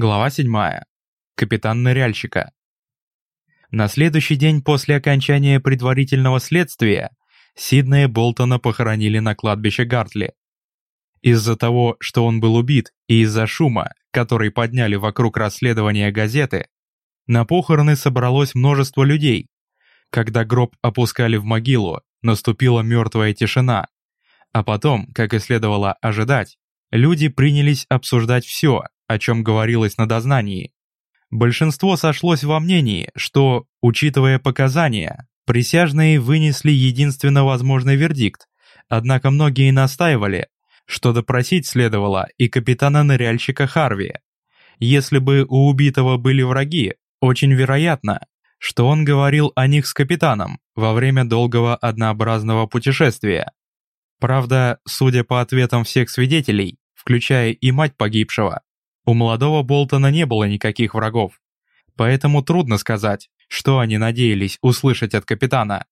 Глава 7. Капитан ныряльщика. На следующий день после окончания предварительного следствия Сиднея Болтона похоронили на кладбище Гартли. Из-за того, что он был убит, и из-за шума, который подняли вокруг расследования газеты, на похороны собралось множество людей. Когда гроб опускали в могилу, наступила мертвая тишина. А потом, как и следовало ожидать, люди принялись обсуждать все, о чем говорилось на дознании. Большинство сошлось во мнении, что, учитывая показания, присяжные вынесли единственно возможный вердикт, однако многие настаивали, что допросить следовало и капитана-ныряльщика Харви. Если бы у убитого были враги, очень вероятно, что он говорил о них с капитаном во время долгого однообразного путешествия. Правда, судя по ответам всех свидетелей, включая и мать погибшего, у молодого Болтона не было никаких врагов, поэтому трудно сказать, что они надеялись услышать от капитана.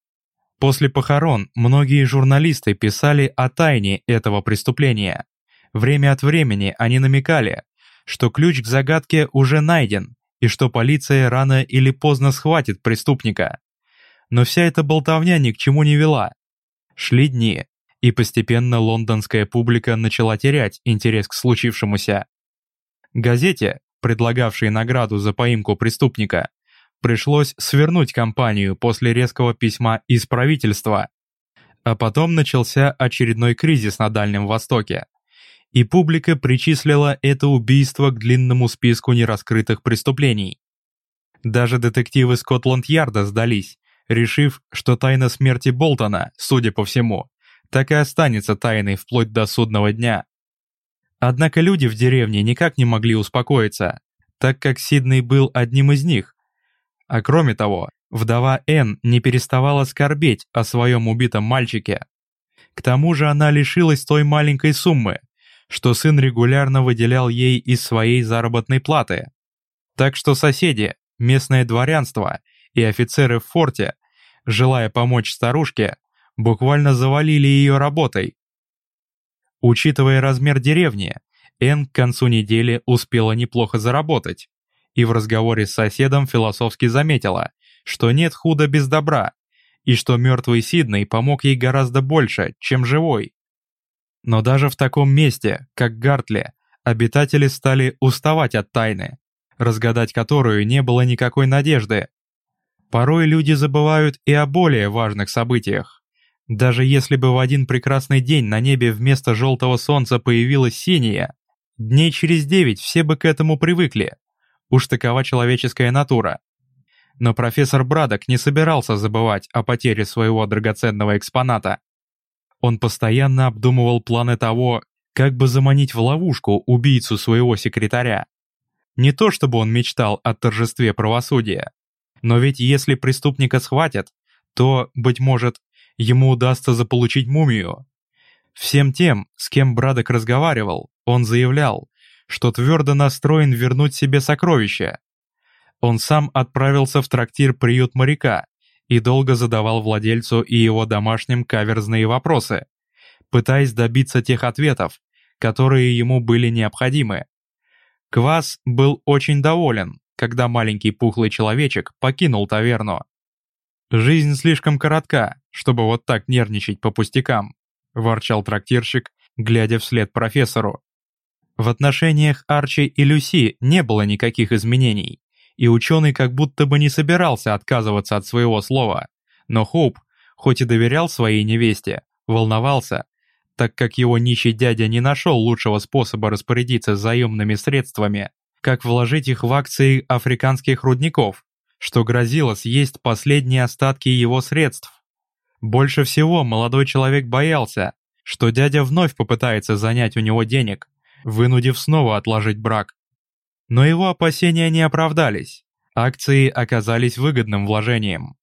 После похорон многие журналисты писали о тайне этого преступления. Время от времени они намекали, что ключ к загадке уже найден и что полиция рано или поздно схватит преступника. Но вся эта болтовня ни к чему не вела. Шли дни, и постепенно лондонская публика начала терять интерес к случившемуся. Газете, предлагавшей награду за поимку преступника, пришлось свернуть кампанию после резкого письма из правительства. А потом начался очередной кризис на Дальнем Востоке. И публика причислила это убийство к длинному списку нераскрытых преступлений. Даже детективы Скотланд-Ярда сдались, решив, что тайна смерти Болтона, судя по всему, так и останется тайной вплоть до судного дня. Однако люди в деревне никак не могли успокоиться, так как Сидней был одним из них. А кроме того, вдова Энн не переставала скорбеть о своем убитом мальчике. К тому же она лишилась той маленькой суммы, что сын регулярно выделял ей из своей заработной платы. Так что соседи, местное дворянство и офицеры в форте, желая помочь старушке, буквально завалили ее работой, Учитывая размер деревни, Энн к концу недели успела неплохо заработать, и в разговоре с соседом философски заметила, что нет худа без добра, и что мертвый Сидней помог ей гораздо больше, чем живой. Но даже в таком месте, как Гартли, обитатели стали уставать от тайны, разгадать которую не было никакой надежды. Порой люди забывают и о более важных событиях. Даже если бы в один прекрасный день на небе вместо желтого солнца появилось синее, дней через девять все бы к этому привыкли. Уж такова человеческая натура. Но профессор Брадок не собирался забывать о потере своего драгоценного экспоната. Он постоянно обдумывал планы того, как бы заманить в ловушку убийцу своего секретаря. Не то чтобы он мечтал о торжестве правосудия, но ведь если преступника схватят, то, быть может, ему удастся заполучить мумию. Всем тем, с кем Брадок разговаривал, он заявлял, что твердо настроен вернуть себе сокровища. Он сам отправился в трактир «Приют моряка» и долго задавал владельцу и его домашним каверзные вопросы, пытаясь добиться тех ответов, которые ему были необходимы. Квас был очень доволен, когда маленький пухлый человечек покинул таверну. «Жизнь слишком коротка, чтобы вот так нервничать по пустякам», – ворчал трактирщик, глядя вслед профессору. В отношениях Арчи и Люси не было никаких изменений, и ученый как будто бы не собирался отказываться от своего слова. Но Хоуп, хоть и доверял своей невесте, волновался, так как его нищий дядя не нашел лучшего способа распорядиться заемными средствами, как вложить их в акции африканских рудников, что грозило съесть последние остатки его средств. Больше всего молодой человек боялся, что дядя вновь попытается занять у него денег, вынудив снова отложить брак. Но его опасения не оправдались, акции оказались выгодным вложением.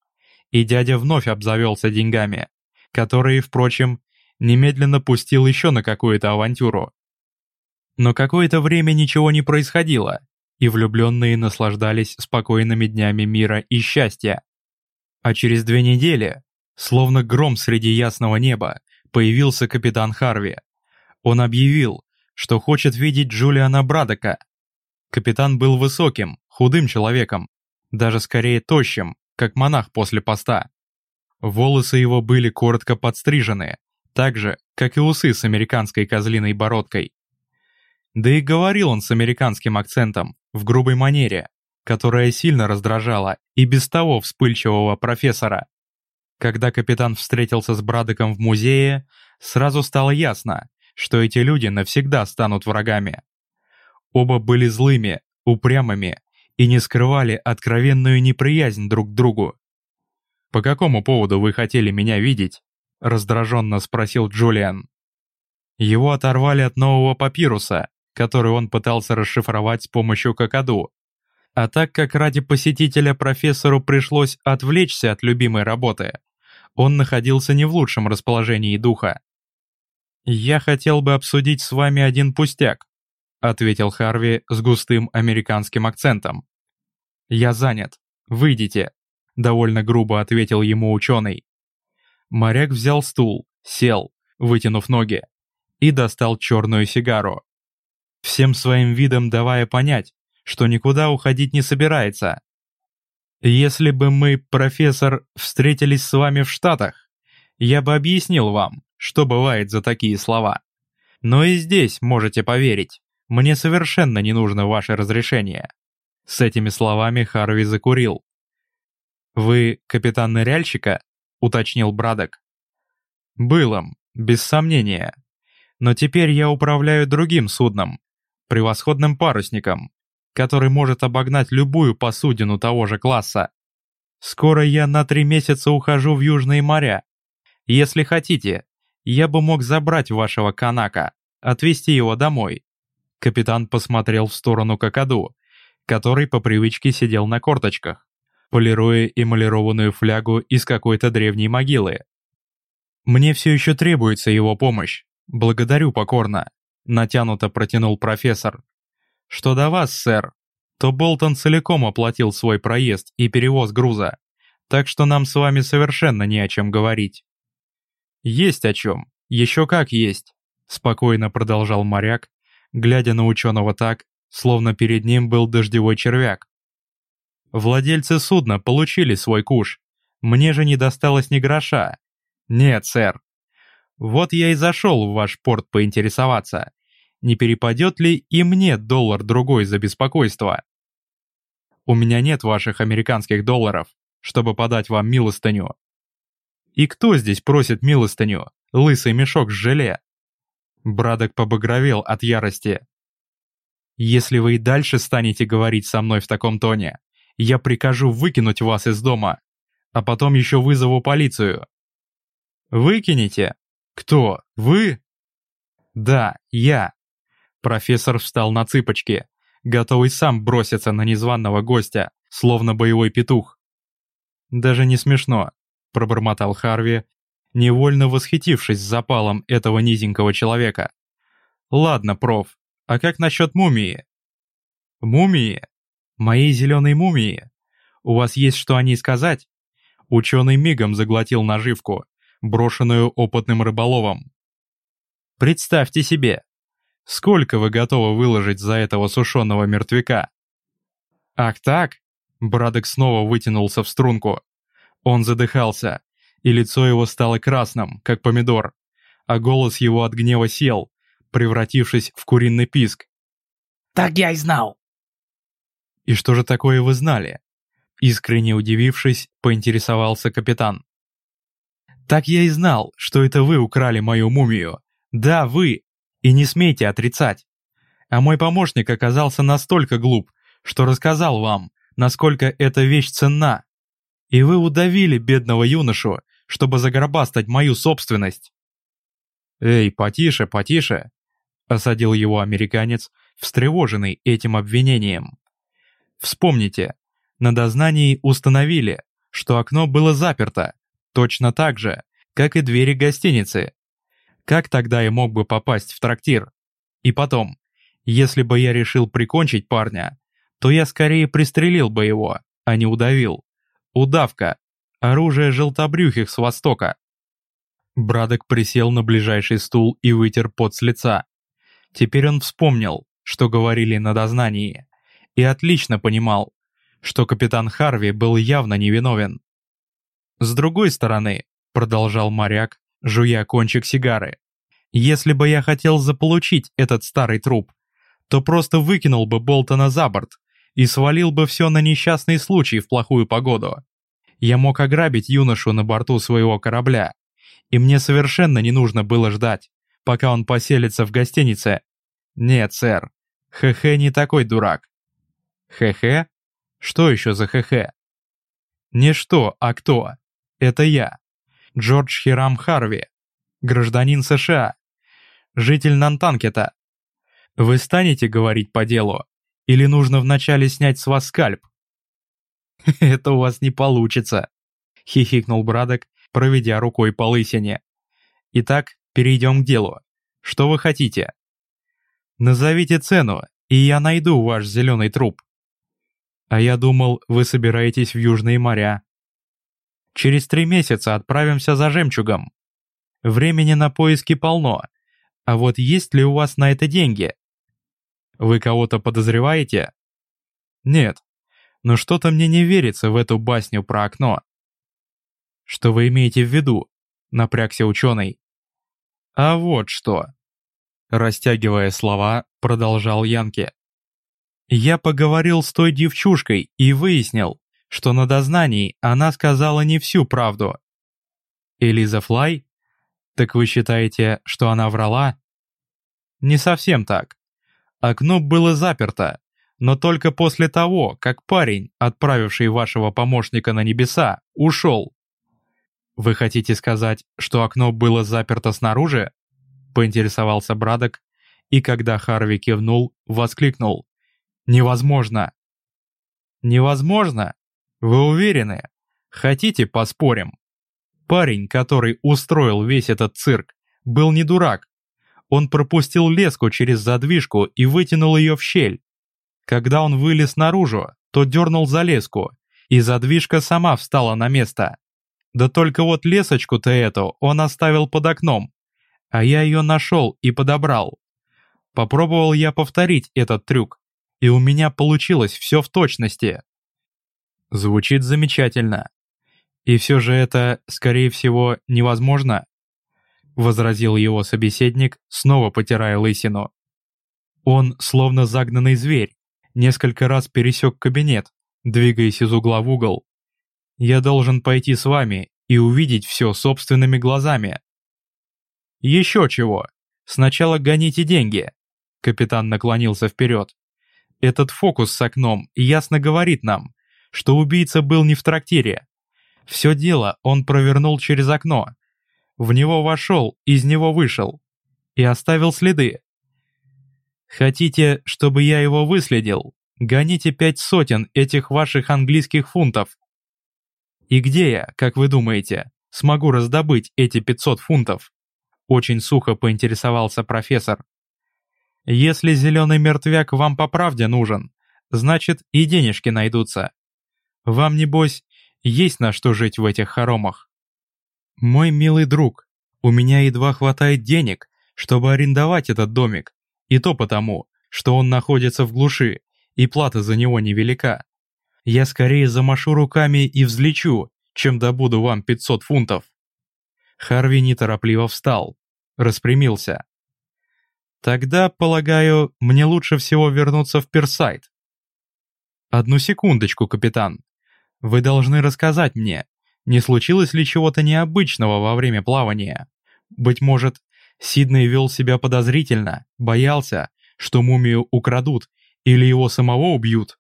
И дядя вновь обзавелся деньгами, которые, впрочем, немедленно пустил еще на какую-то авантюру. Но какое-то время ничего не происходило, и влюбленные наслаждались спокойными днями мира и счастья. А через две недели, словно гром среди ясного неба, появился капитан Харви. Он объявил, что хочет видеть Джулиана Брадока. Капитан был высоким, худым человеком, даже скорее тощим, как монах после поста. Волосы его были коротко подстрижены, так же, как и усы с американской козлиной бородкой. Да и говорил он с американским акцентом, в грубой манере, которая сильно раздражала и без того вспыльчивого профессора. Когда капитан встретился с Брадоком в музее, сразу стало ясно, что эти люди навсегда станут врагами. Оба были злыми, упрямыми и не скрывали откровенную неприязнь друг к другу. «По какому поводу вы хотели меня видеть?» — раздраженно спросил Джулиан. Его оторвали от нового папируса, который он пытался расшифровать с помощью какаду. А так как ради посетителя профессору пришлось отвлечься от любимой работы, он находился не в лучшем расположении духа. «Я хотел бы обсудить с вами один пустяк», ответил Харви с густым американским акцентом. «Я занят. Выйдите», — довольно грубо ответил ему ученый. Моряк взял стул, сел, вытянув ноги, и достал черную сигару. Всем своим видом давая понять, что никуда уходить не собирается. «Если бы мы, профессор, встретились с вами в Штатах, я бы объяснил вам, что бывает за такие слова. Но и здесь можете поверить, мне совершенно не нужно ваше разрешение». С этими словами Харви закурил. «Вы капитан ныряльщика?» — уточнил Брадок. «Был им, без сомнения. Но теперь я управляю другим судном, превосходным парусником, который может обогнать любую посудину того же класса. Скоро я на три месяца ухожу в Южные моря. Если хотите, я бы мог забрать вашего канака, отвезти его домой. Капитан посмотрел в сторону Кокаду, который по привычке сидел на корточках, полируя эмалированную флягу из какой-то древней могилы. «Мне все еще требуется его помощь. Благодарю покорно», — натянуто протянул профессор. «Что до вас, сэр, то Болтон целиком оплатил свой проезд и перевоз груза, так что нам с вами совершенно не о чем говорить». «Есть о чем, еще как есть», — спокойно продолжал моряк, глядя на ученого так, словно перед ним был дождевой червяк. Владельцы судна получили свой куш. Мне же не досталось ни гроша. Нет, сэр. Вот я и зашел в ваш порт поинтересоваться, не перепадет ли и мне доллар-другой за беспокойство. У меня нет ваших американских долларов, чтобы подать вам милостыню. И кто здесь просит милостыню? Лысый мешок с желе. Брадок побагровел от ярости. «Если вы и дальше станете говорить со мной в таком тоне, я прикажу выкинуть вас из дома, а потом еще вызову полицию». «Выкинете? Кто? Вы?» «Да, я». Профессор встал на цыпочки, готовый сам броситься на незваного гостя, словно боевой петух. «Даже не смешно», — пробормотал Харви, невольно восхитившись запалом этого низенького человека. «Ладно, проф, а как насчет мумии?» «Мумии? Моей зеленой мумии? У вас есть что о ней сказать?» Ученый мигом заглотил наживку, брошенную опытным рыболовом. «Представьте себе, сколько вы готовы выложить за этого сушеного мертвяка?» «Ах так?» Брадок снова вытянулся в струнку. Он задыхался, и лицо его стало красным, как помидор, а голос его от гнева сел, превратившись в куриный писк. «Так я и знал!» «И что же такое вы знали?» Искренне удивившись, поинтересовался капитан. «Так я и знал, что это вы украли мою мумию. Да, вы! И не смейте отрицать. А мой помощник оказался настолько глуп, что рассказал вам, насколько эта вещь ценна. И вы удавили бедного юношу, чтобы загробастать мою собственность. «Эй, потише, потише!» — осадил его американец, встревоженный этим обвинением. «Вспомните, на дознании установили, что окно было заперто, точно так же, как и двери гостиницы. Как тогда я мог бы попасть в трактир? И потом, если бы я решил прикончить парня, то я скорее пристрелил бы его, а не удавил. Удавка Оружие желтобрюхих с востока. Брадок присел на ближайший стул и вытер пот с лица. Теперь он вспомнил, что говорили на дознании, и отлично понимал, что капитан Харви был явно невиновен. С другой стороны, продолжал моряк, жуя кончик сигары, если бы я хотел заполучить этот старый труп, то просто выкинул бы Болтона за борт и свалил бы все на несчастный случай в плохую погоду. Я мог ограбить юношу на борту своего корабля, и мне совершенно не нужно было ждать, пока он поселится в гостинице. Нет, сэр, Хе-Хе не такой дурак. Хе-Хе? Что еще за Хе-Хе? Не что, а кто? Это я. Джордж Хирам Харви, гражданин США, житель Нантанкета. Вы станете говорить по делу? Или нужно вначале снять с вас скальп? Это у вас не получится, хихикнул Брадок, проведя рукой по лысине. Итак, перейдем к делу. Что вы хотите? Назовите цену, и я найду ваш зеленый труп. А я думал, вы собираетесь в Южные моря. Через три месяца отправимся за жемчугом. Времени на поиски полно. А вот есть ли у вас на это деньги? Вы кого-то подозреваете? Нет. Но что-то мне не верится в эту басню про окно. Что вы имеете в виду? Напрягся ученый. А вот что. Растягивая слова, продолжал Янки. Я поговорил с той девчушкой и выяснил, что на дознании она сказала не всю правду. Элиза Флай? Так вы считаете, что она врала? Не совсем так. Окно было заперто, но только после того, как парень, отправивший вашего помощника на небеса, ушел. Вы хотите сказать, что окно было заперто снаружи? Поинтересовался Брадок, и когда Харви кивнул, воскликнул. Невозможно. Невозможно? Вы уверены? Хотите, поспорим? Парень, который устроил весь этот цирк, был не дурак. Он пропустил леску через задвижку и вытянул ее в щель. Когда он вылез наружу, то дернул за леску, и задвижка сама встала на место. Да только вот лесочку-то эту он оставил под окном, а я ее нашел и подобрал. Попробовал я повторить этот трюк, и у меня получилось все в точности. Звучит замечательно. И все же это, скорее всего, невозможно, возразил его собеседник, снова потирая лысину. Он, словно загнанный зверь, несколько раз пересек кабинет, двигаясь из угла в угол. Я должен пойти с вами и увидеть все собственными глазами. Еще чего. Сначала гоните деньги. Капитан наклонился вперед. Этот фокус с окном ясно говорит нам, что убийца был не в трактире. Все дело он провернул через окно. В него вошел, из него вышел. И оставил следы. Хотите, чтобы я его выследил? Гоните пять сотен этих ваших английских фунтов. И где я, как вы думаете, смогу раздобыть эти 500 фунтов? Очень сухо поинтересовался профессор. Если зеленый мертвяк вам по правде нужен, значит и денежки найдутся. Вам, небось, есть на что жить в этих хоромах. Мой милый друг, у меня едва хватает денег, чтобы арендовать этот домик, и то потому, что он находится в глуши, и плата за него невелика. Я скорее замашу руками и взлечу, чем добуду вам 500 фунтов. Харви неторопливо встал, распрямился. Тогда, полагаю, мне лучше всего вернуться в Персайд. Одну секундочку, капитан. Вы должны рассказать мне, не случилось ли чего-то необычного во время плавания. Быть может, Сидней вел себя подозрительно, боялся, что мумию украдут или его самого убьют.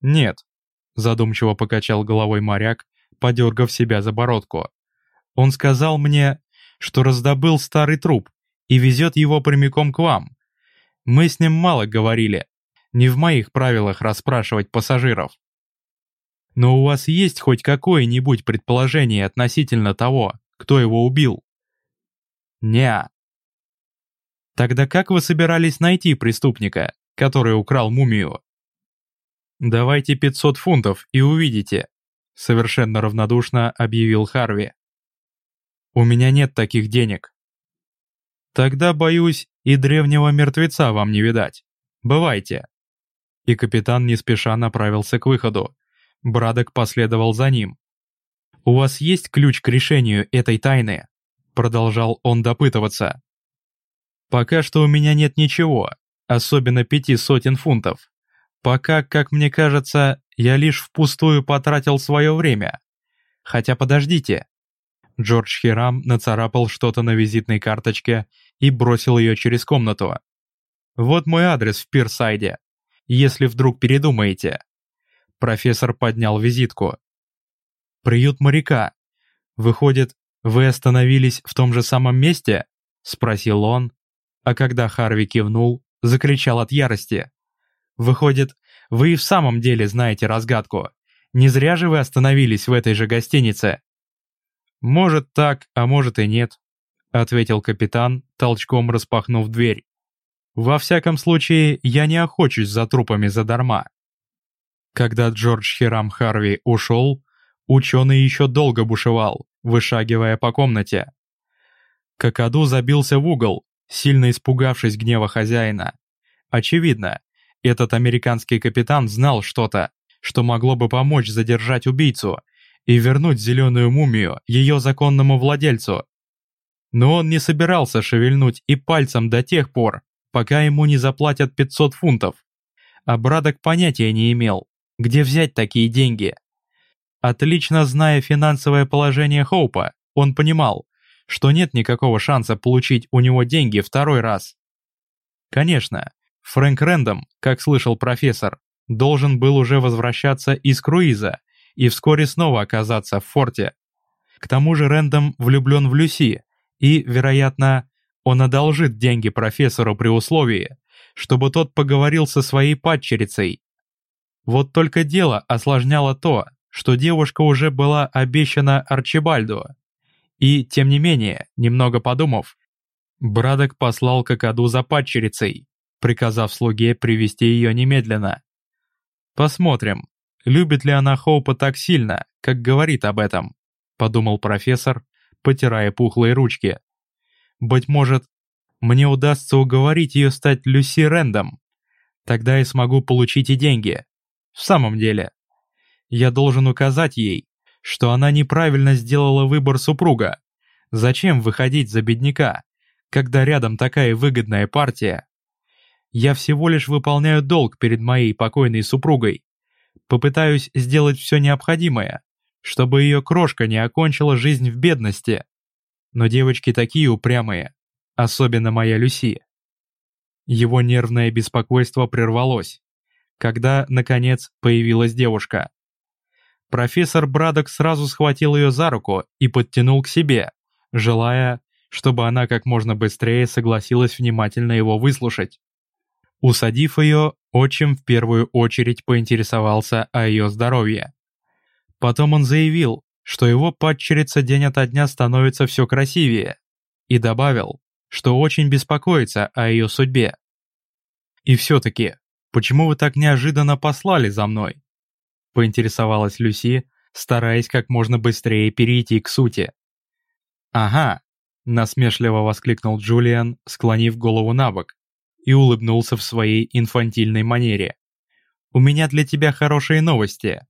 Нет, задумчиво покачал головой моряк, подергав себя за бородку. Он сказал мне, что раздобыл старый труп и везет его прямиком к вам. Мы с ним мало говорили, не в моих правилах расспрашивать пассажиров. Но у вас есть хоть какое-нибудь предположение относительно того, кто его убил? Неа. Тогда как вы собирались найти преступника, который украл мумию? Давайте 500 фунтов и увидите, совершенно равнодушно объявил Харви. У меня нет таких денег. Тогда, боюсь, и древнего мертвеца вам не видать. Бывайте. и капитан не спеша направился к выходу. Брадок последовал за ним. «У вас есть ключ к решению этой тайны?» Продолжал он допытываться. «Пока что у меня нет ничего, особенно пяти сотен фунтов. Пока, как мне кажется, я лишь впустую потратил свое время. Хотя подождите». Джордж Хирам нацарапал что-то на визитной карточке и бросил ее через комнату. «Вот мой адрес в Пирсайде, если вдруг передумаете». Профессор поднял визитку. «Приют моряка. Выходит, вы остановились в том же самом месте?» — спросил он, а когда Харви кивнул, закричал от ярости. «Выходит, вы и в самом деле знаете разгадку. Не зря же вы остановились в этой же гостинице». «Может так, а может и нет», — ответил капитан, толчком распахнув дверь. «Во всяком случае, я не охочусь за трупами задарма». Когда Джордж Хирам Харви ушел, ученый еще долго бушевал, вышагивая по комнате. Какаду забился в угол, сильно испугавшись гнева хозяина. Очевидно, этот американский капитан знал что-то, что могло бы помочь задержать убийцу и вернуть зеленую мумию ее законному владельцу. Но он не собирался шевельнуть и пальцем до тех пор, пока ему не заплатят 500 фунтов. А Брадок понятия не имел, где взять такие деньги. Отлично зная финансовое положение Хоупа, он понимал, что нет никакого шанса получить у него деньги второй раз. Конечно, Фрэнк Рэндом, как слышал профессор, должен был уже возвращаться из круиза и вскоре снова оказаться в форте. К тому же Рэндом влюблен в Люси, и, вероятно, он одолжит деньги профессору при условии, чтобы тот поговорил со своей падчерицей. Вот только дело осложняло то, что девушка уже была обещана Арчибальду. И, тем не менее, немного подумав, Брадок послал Кокаду за падчерицей, приказав слуге привести ее немедленно. Посмотрим, любит ли она Хоупа так сильно, как говорит об этом, подумал профессор, потирая пухлые ручки. Быть может, мне удастся уговорить ее стать Люси Рэндом. Тогда я смогу получить и деньги. В самом деле, я должен указать ей, что она неправильно сделала выбор супруга. Зачем выходить за бедняка, когда рядом такая выгодная партия? Я всего лишь выполняю долг перед моей покойной супругой. Попытаюсь сделать все необходимое, чтобы ее крошка не окончила жизнь в бедности. Но девочки такие упрямые, особенно моя Люси. Его нервное беспокойство прервалось, когда, наконец, появилась девушка. Профессор Брадок сразу схватил ее за руку и подтянул к себе, желая, чтобы она как можно быстрее согласилась внимательно его выслушать. Усадив ее, отчим в первую очередь поинтересовался о ее здоровье. Потом он заявил, что его падчерица день ото дня становится все красивее, и добавил, что очень беспокоится о ее судьбе. «И все-таки, почему вы так неожиданно послали за мной?» поинтересовалась Люси, стараясь как можно быстрее перейти к сути. «Ага», — насмешливо воскликнул Джулиан, склонив голову на бок, и улыбнулся в своей инфантильной манере. «У меня для тебя хорошие новости».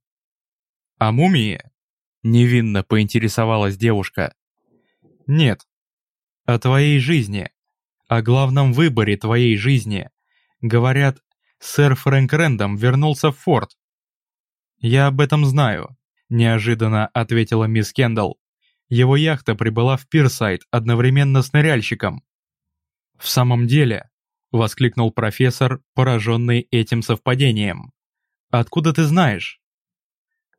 «О мумии?» — невинно поинтересовалась девушка. «Нет. О твоей жизни. О главном выборе твоей жизни. Говорят, сэр Фрэнк Рэндом вернулся в форт, «Я об этом знаю», — неожиданно ответила мисс Кендалл. Его яхта прибыла в Пирсайд одновременно с ныряльщиком. «В самом деле», — воскликнул профессор, пораженный этим совпадением. «Откуда ты знаешь?»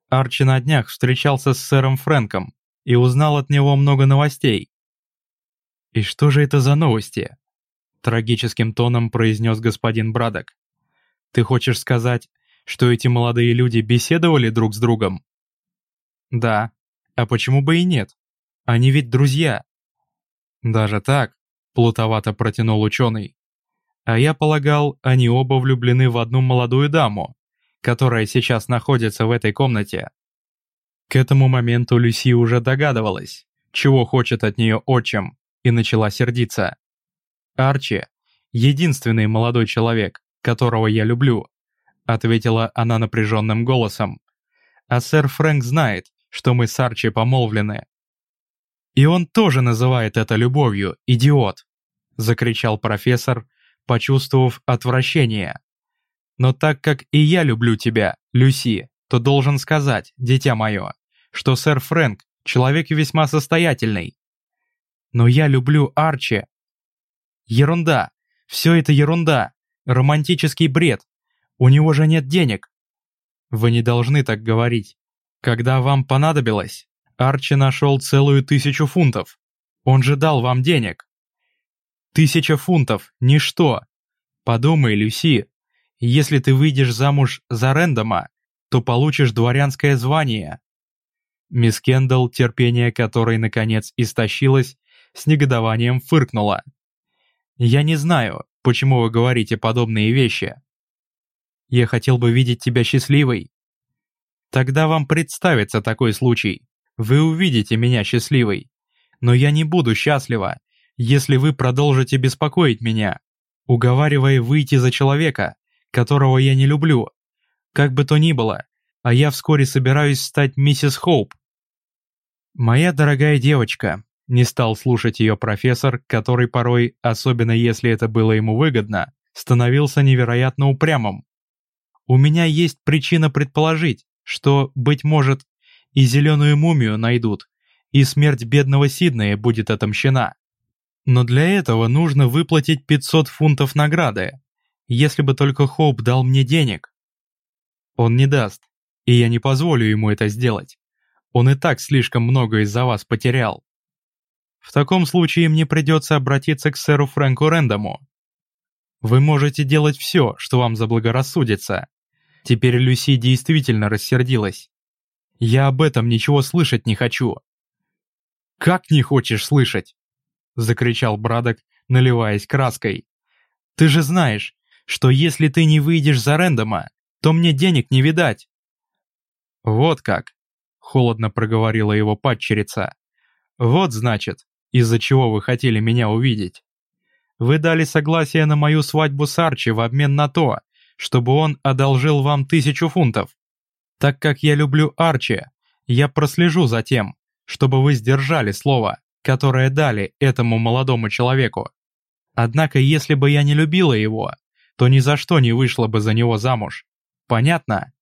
Арчи на днях встречался с сэром Фрэнком и узнал от него много новостей. «И что же это за новости?» Трагическим тоном произнес господин Брадок. «Ты хочешь сказать, что эти молодые люди беседовали друг с другом? Да, а почему бы и нет? Они ведь друзья. Даже так, плутовато протянул ученый. А я полагал, они оба влюблены в одну молодую даму, которая сейчас находится в этой комнате. К этому моменту Люси уже догадывалась, чего хочет от нее отчим, и начала сердиться. Арчи — единственный молодой человек, которого я люблю, ответила она напряженным голосом. «А сэр Фрэнк знает, что мы с Арчи помолвлены». «И он тоже называет это любовью, идиот!» — закричал профессор, почувствовав отвращение. «Но так как и я люблю тебя, Люси, то должен сказать, дитя мое, что сэр Фрэнк — человек весьма состоятельный. Но я люблю Арчи». «Ерунда! Все это ерунда! Романтический бред! У него же нет денег!» «Вы не должны так говорить. Когда вам понадобилось, Арчи нашел целую тысячу фунтов. Он же дал вам денег. Тысяча фунтов – ничто. Подумай, Люси, если ты выйдешь замуж за Рэндома, то получишь дворянское звание. Мисс Кендалл, терпение которой наконец истощилось, с негодованием фыркнула. «Я не знаю, почему вы говорите подобные вещи. Я хотел бы видеть тебя счастливой. Тогда вам представится такой случай. Вы увидите меня счастливой. Но я не буду счастлива, если вы продолжите беспокоить меня, уговаривая выйти за человека, которого я не люблю. Как бы то ни было, а я вскоре собираюсь стать миссис Хоуп. Моя дорогая девочка, не стал слушать ее профессор, который порой, особенно если это было ему выгодно, становился невероятно упрямым. У меня есть причина предположить, что, быть может, и зеленую мумию найдут, и смерть бедного Сиднея будет отомщена. Но для этого нужно выплатить 500 фунтов награды, если бы только Хоуп дал мне денег. Он не даст, и я не позволю ему это сделать. Он и так слишком много из-за вас потерял. В таком случае мне придется обратиться к сэру Фрэнку Рэндому. Вы можете делать все, что вам заблагорассудится. Теперь Люси действительно рассердилась. Я об этом ничего слышать не хочу». «Как не хочешь слышать?» — закричал Брадок, наливаясь краской. «Ты же знаешь, что если ты не выйдешь за Рэндома, то мне денег не видать». «Вот как», — холодно проговорила его падчерица. «Вот, значит, из-за чего вы хотели меня увидеть. Вы дали согласие на мою свадьбу с Арчи в обмен на то, чтобы он одолжил вам тысячу фунтов. Так как я люблю Арчи, я прослежу за тем, чтобы вы сдержали слово, которое дали этому молодому человеку. Однако, если бы я не любила его, то ни за что не вышла бы за него замуж. Понятно?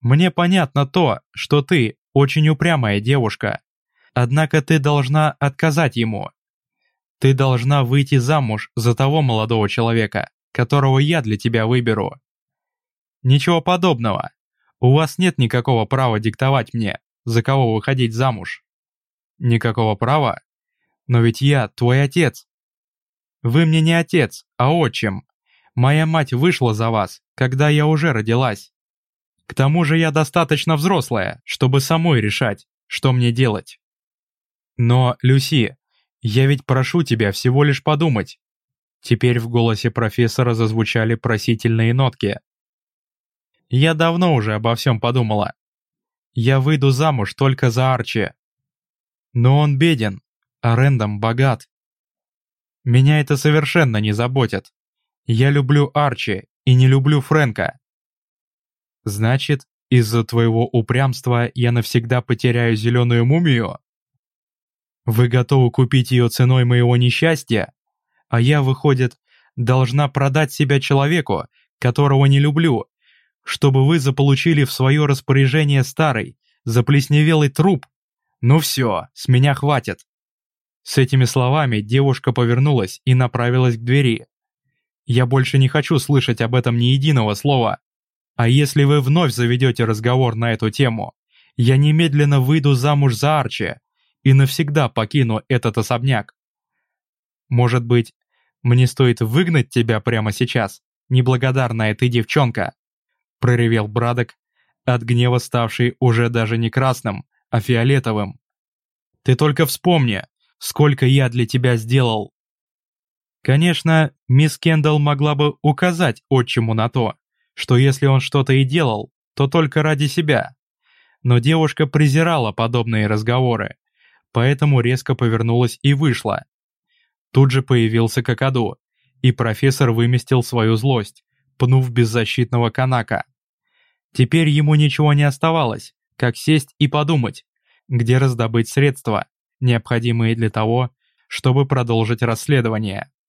Мне понятно то, что ты очень упрямая девушка. Однако ты должна отказать ему. Ты должна выйти замуж за того молодого человека, которого я для тебя выберу. Ничего подобного. У вас нет никакого права диктовать мне, за кого выходить замуж. Никакого права? Но ведь я твой отец. Вы мне не отец, а отчим. Моя мать вышла за вас, когда я уже родилась. К тому же я достаточно взрослая, чтобы самой решать, что мне делать. Но, Люси, я ведь прошу тебя всего лишь подумать. Теперь в голосе профессора зазвучали просительные нотки. Я давно уже обо всем подумала. Я выйду замуж только за Арчи. Но он беден, а Рэндом богат. Меня это совершенно не заботит. Я люблю Арчи и не люблю Фрэнка. Значит, из-за твоего упрямства я навсегда потеряю зеленую мумию? Вы готовы купить ее ценой моего несчастья? А я, выходит, должна продать себя человеку, которого не люблю, чтобы вы заполучили в свое распоряжение старый, заплесневелый труп. Ну все, с меня хватит. С этими словами девушка повернулась и направилась к двери. Я больше не хочу слышать об этом ни единого слова. А если вы вновь заведете разговор на эту тему, я немедленно выйду замуж за Арчи и навсегда покину этот особняк. Может быть, мне стоит выгнать тебя прямо сейчас, неблагодарная ты девчонка? проревел Брадок, от гнева ставший уже даже не красным, а фиолетовым. «Ты только вспомни, сколько я для тебя сделал!» Конечно, мисс Кендалл могла бы указать отчиму на то, что если он что-то и делал, то только ради себя. Но девушка презирала подобные разговоры, поэтому резко повернулась и вышла. Тут же появился Кокаду, и профессор выместил свою злость, пнув беззащитного Канака. Теперь ему ничего не оставалось, как сесть и подумать, где раздобыть средства, необходимые для того, чтобы продолжить расследование.